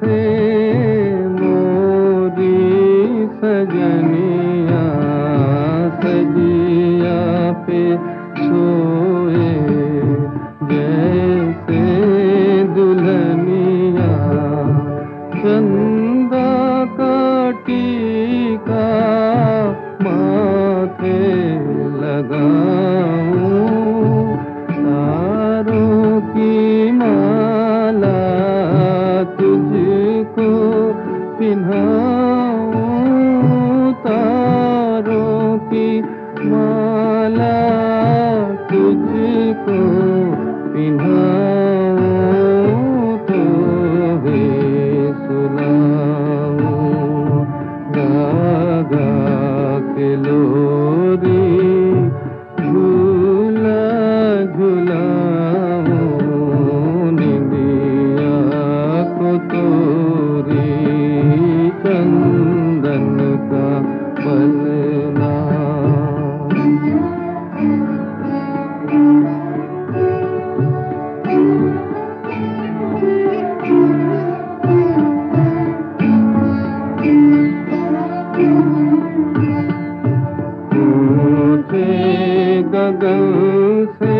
थे चढ़ाऊं तारों की माला तुझको पिन्हा गगन से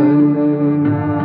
Hallelujah.